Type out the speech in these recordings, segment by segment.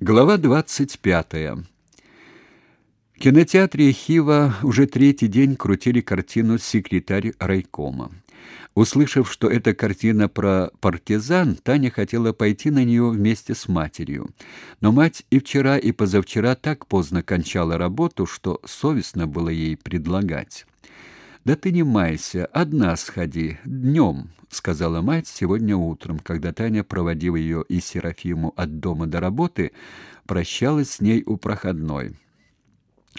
Глава 25. В кинотеатре Хива уже третий день крутили картину «Секретарь райкома». Услышав, что это картина про партизан, Таня хотела пойти на нее вместе с матерью. Но мать и вчера, и позавчера так поздно кончала работу, что совестно было ей предлагать. «Да ты не майся, одна сходи, днем», — сказала мать сегодня утром, когда Таня, проводив ее и Серафиму от дома до работы, прощалась с ней у проходной.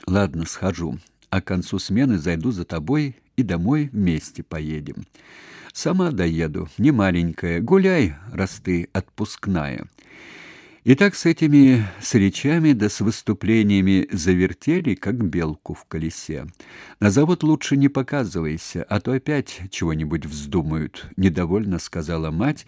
«Ладно, схожу, а к концу смены зайду за тобой и домой вместе поедем. Сама доеду, не маленькая, гуляй, раз ты отпускная». И так с этими с речами да с выступлениями завертели, как белку в колесе. На завод лучше не показывайся, а то опять чего-нибудь вздумают, недовольно сказала мать,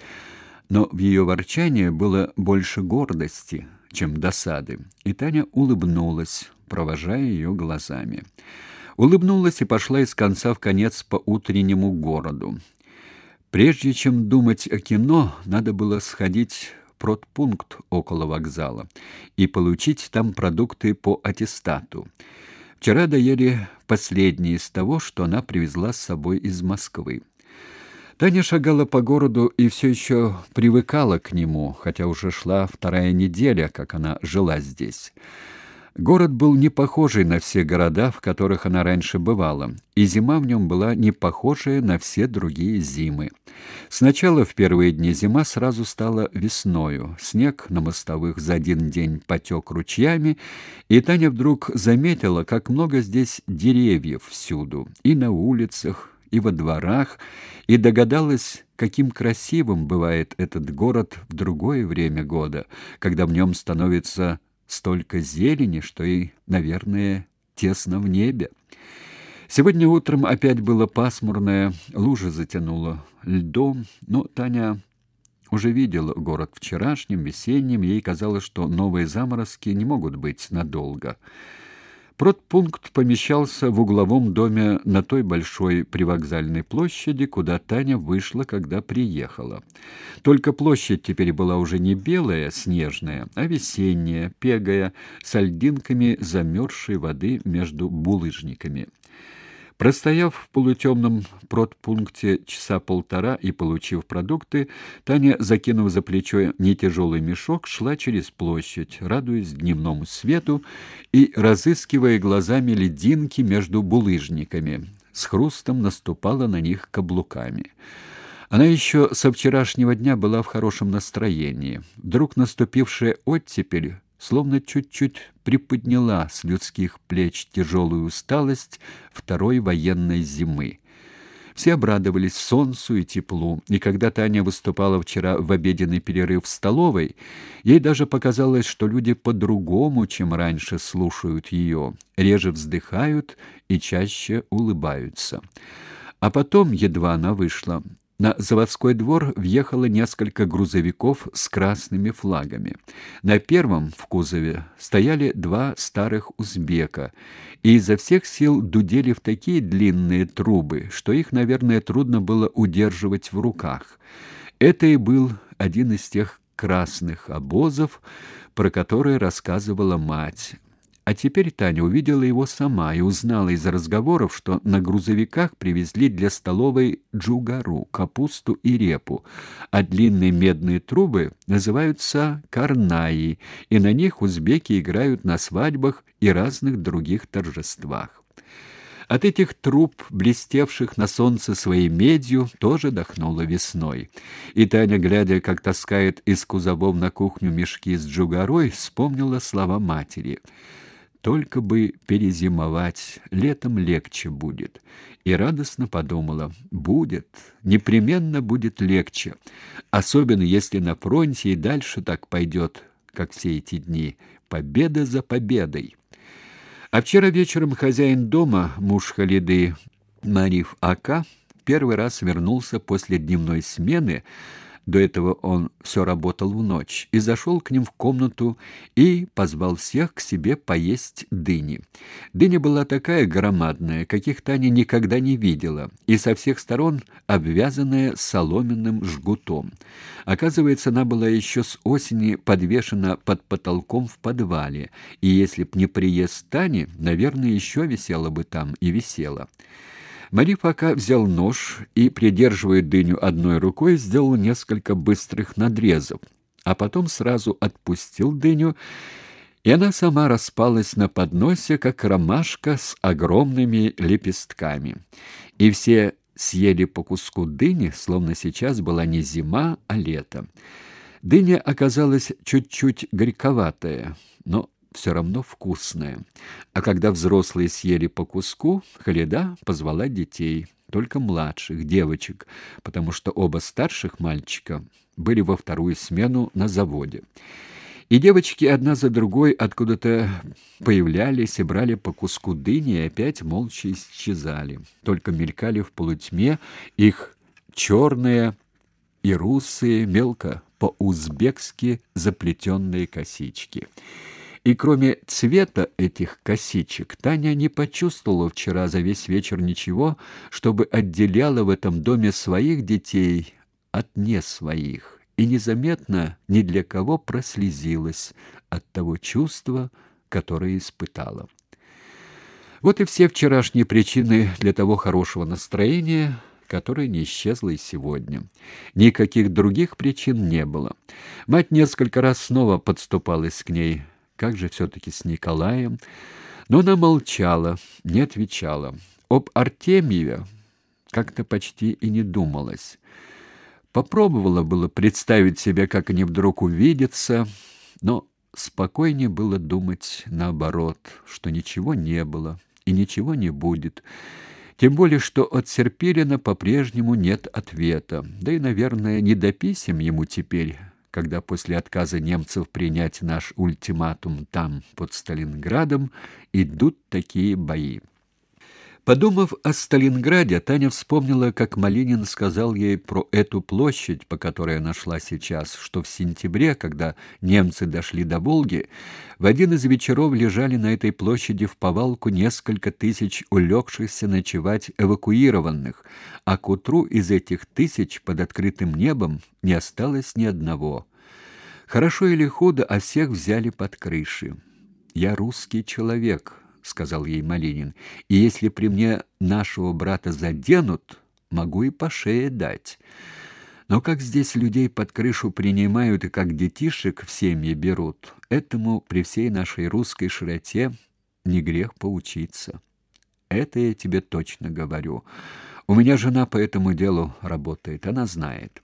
но в ее ворчании было больше гордости, чем досады. И Таня улыбнулась, провожая ее глазами. Улыбнулась и пошла из конца в конец по утреннему городу. Прежде чем думать о кино, надо было сходить продпункт около вокзала и получить там продукты по аттестату. Вчера доели последние из того, что она привезла с собой из Москвы. Таня шагала по городу и все еще привыкала к нему, хотя уже шла вторая неделя, как она жила здесь. Город был не похожий на все города, в которых она раньше бывала, и зима в нем была не похожая на все другие зимы. Сначала в первые дни зима сразу стала весною. Снег на мостовых за один день потек ручьями, и Таня вдруг заметила, как много здесь деревьев всюду, и на улицах, и во дворах, и догадалась, каким красивым бывает этот город в другое время года, когда в нем становится столько зелени, что и, наверное, тесно в небе. Сегодня утром опять было пасмурное, лужа затянула льдом, но Таня уже видела город вчерашним, весенним, ей казалось, что новые заморозки не могут быть надолго. Продпункт помещался в угловом доме на той большой привокзальной площади, куда Таня вышла, когда приехала. Только площадь теперь была уже не белая, снежная, а весенняя, пегая, с льдинками замерзшей воды между булыжниками. Простояв в полутемном продпункте часа полтора и получив продукты, Таня, закинув за плечо нетяжелый мешок, шла через площадь, радуясь дневному свету и разыскивая глазами лединки между булыжниками. С хрустом наступала на них каблуками. Она еще со вчерашнего дня была в хорошем настроении. Вдруг наступившая оттепель словно чуть-чуть приподняла с людских плеч тяжелую усталость второй военной зимы. Все обрадовались солнцу и теплу, и когда Таня выступала вчера в обеденный перерыв в столовой, ей даже показалось, что люди по-другому, чем раньше, слушают ее, реже вздыхают и чаще улыбаются. А потом, едва она вышла, на заводской двор въехало несколько грузовиков с красными флагами. На первом в кузове стояли два старых узбека и изо всех сил дудели в такие длинные трубы, что их, наверное, трудно было удерживать в руках. Это и был один из тех красных обозов, про которые рассказывала мать. А теперь Таня увидела его сама и узнала из разговоров, что на грузовиках привезли для столовой джугару, капусту и репу, а длинные медные трубы называются карнаи, и на них узбеки играют на свадьбах и разных других торжествах. От этих труб, блестевших на солнце своей медью, тоже дохнуло весной. И Таня, глядя, как таскает из кузовов на кухню мешки с джугарой, вспомнила слова матери — только бы перезимовать, летом легче будет. И радостно подумала: будет, непременно будет легче, особенно если на фронте и дальше так пойдет, как все эти дни, победа за победой. А вчера вечером хозяин дома, муж Халиды Мариф Ака, первый раз вернулся после дневной смены, до этого он все работал в ночь, и зашел к ним в комнату и позвал всех к себе поесть дыни. Дыня была такая громадная, каких Таня никогда не видела, и со всех сторон обвязанная соломенным жгутом. Оказывается, она была еще с осени подвешена под потолком в подвале, и если б не приезд Тани, наверное, еще висела бы там и висела. Мари пока взял нож и, придерживая дыню одной рукой, сделал несколько быстрых надрезов, а потом сразу отпустил дыню, и она сама распалась на подносе, как ромашка с огромными лепестками. И все съели по куску дыни, словно сейчас была не зима, а лето. Дыня оказалась чуть-чуть горьковатая, но все равно вкусное. А когда взрослые съели по куску, Халида позвала детей, только младших, девочек, потому что оба старших мальчика были во вторую смену на заводе. И девочки одна за другой откуда-то появлялись и брали по куску дыни и опять молча исчезали. Только мелькали в полутьме их черные и русые, мелко по-узбекски заплетенные косички. И кроме цвета этих косичек, Таня не почувствовала вчера за весь вечер ничего, чтобы отделяло в этом доме своих детей от не своих, и незаметно ни для кого прослезилась от того чувства, которое испытала. Вот и все вчерашние причины для того хорошего настроения, которое не исчезло и сегодня. Никаких других причин не было. Мать несколько раз снова подступалась к ней, как же все-таки с Николаем? Но она молчала, не отвечала. Об Артемьеве как-то почти и не думалось. Попробовала было представить себе, как они вдруг увидятся, но спокойнее было думать наоборот, что ничего не было и ничего не будет. Тем более, что от Серпилина по-прежнему нет ответа. Да и, наверное, не до писем ему теперь когда после отказа немцев принять наш ультиматум там, под Сталинградом, идут такие бои. Подумав о Сталинграде, Таня вспомнила, как Малинин сказал ей про эту площадь, по которой она шла сейчас, что в сентябре, когда немцы дошли до Волги, в один из вечеров лежали на этой площади в повалку несколько тысяч улегшихся ночевать эвакуированных, а к утру из этих тысяч под открытым небом не осталось ни одного. Хорошо или худо, а всех взяли под крыши. «Я русский человек», сказал ей Малинин. И если при мне нашего брата заденут, могу и по шее дать. Но как здесь людей под крышу принимают и как детишек в семьи берут, этому при всей нашей русской широте не грех поучиться. Это я тебе точно говорю. У меня жена по этому делу работает, она знает.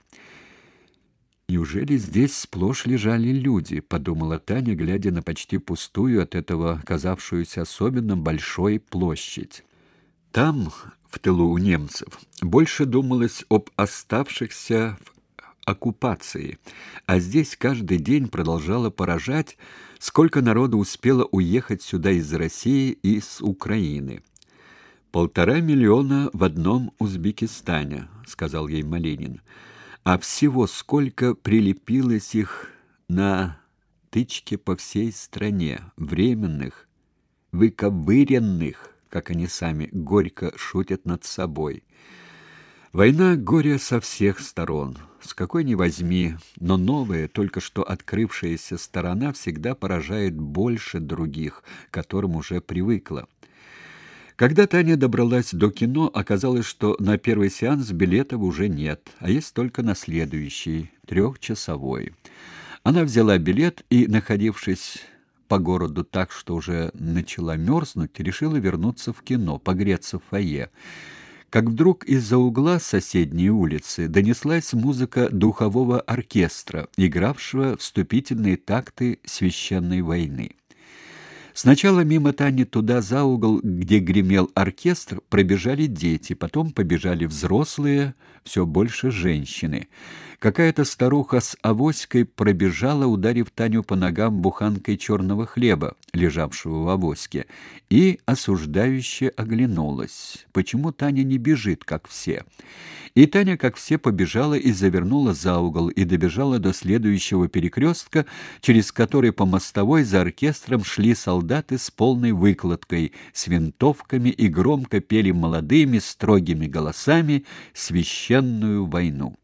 Неужели здесь сплошь лежали люди, подумала Таня, глядя на почти пустую от этого казавшуюся особенно большой площадь. Там, в тылу у немцев, больше думалось об оставшихся в оккупации, а здесь каждый день продолжало поражать, сколько народу успело уехать сюда из России и из Украины. Полтора миллиона в одном Узбекистане, сказал ей Малинин а всего сколько прилепилось их на тычке по всей стране, временных, выковыренных, как они сами горько шутят над собой. Война горе со всех сторон. С какой ни возьми, но новая, только что открывшаяся сторона всегда поражает больше других, к которым уже привыкла. Когда Таня добралась до кино, оказалось, что на первый сеанс билетов уже нет, а есть только на следующий, трехчасовой. Она взяла билет и, находившись по городу так, что уже начала мерзнуть, решила вернуться в кино, погреться в фойе. Как вдруг из-за угла соседней улицы донеслась музыка духового оркестра, игравшего вступительные такты священной войны. Сначала мимо Тани туда за угол, где гремел оркестр, пробежали дети, потом побежали взрослые, все больше женщины. Какая-то старуха с авоськой пробежала, ударив Таню по ногам буханкой черного хлеба, лежавшего в авоське, и осуждающе оглянулась. Почему Таня не бежит, как все? И Таня, как все, побежала и завернула за угол и добежала до следующего перекрестка, через который по мостовой за оркестром шли солдаты с полной выкладкой, с винтовками и громко пели молодыми строгими голосами священную войну.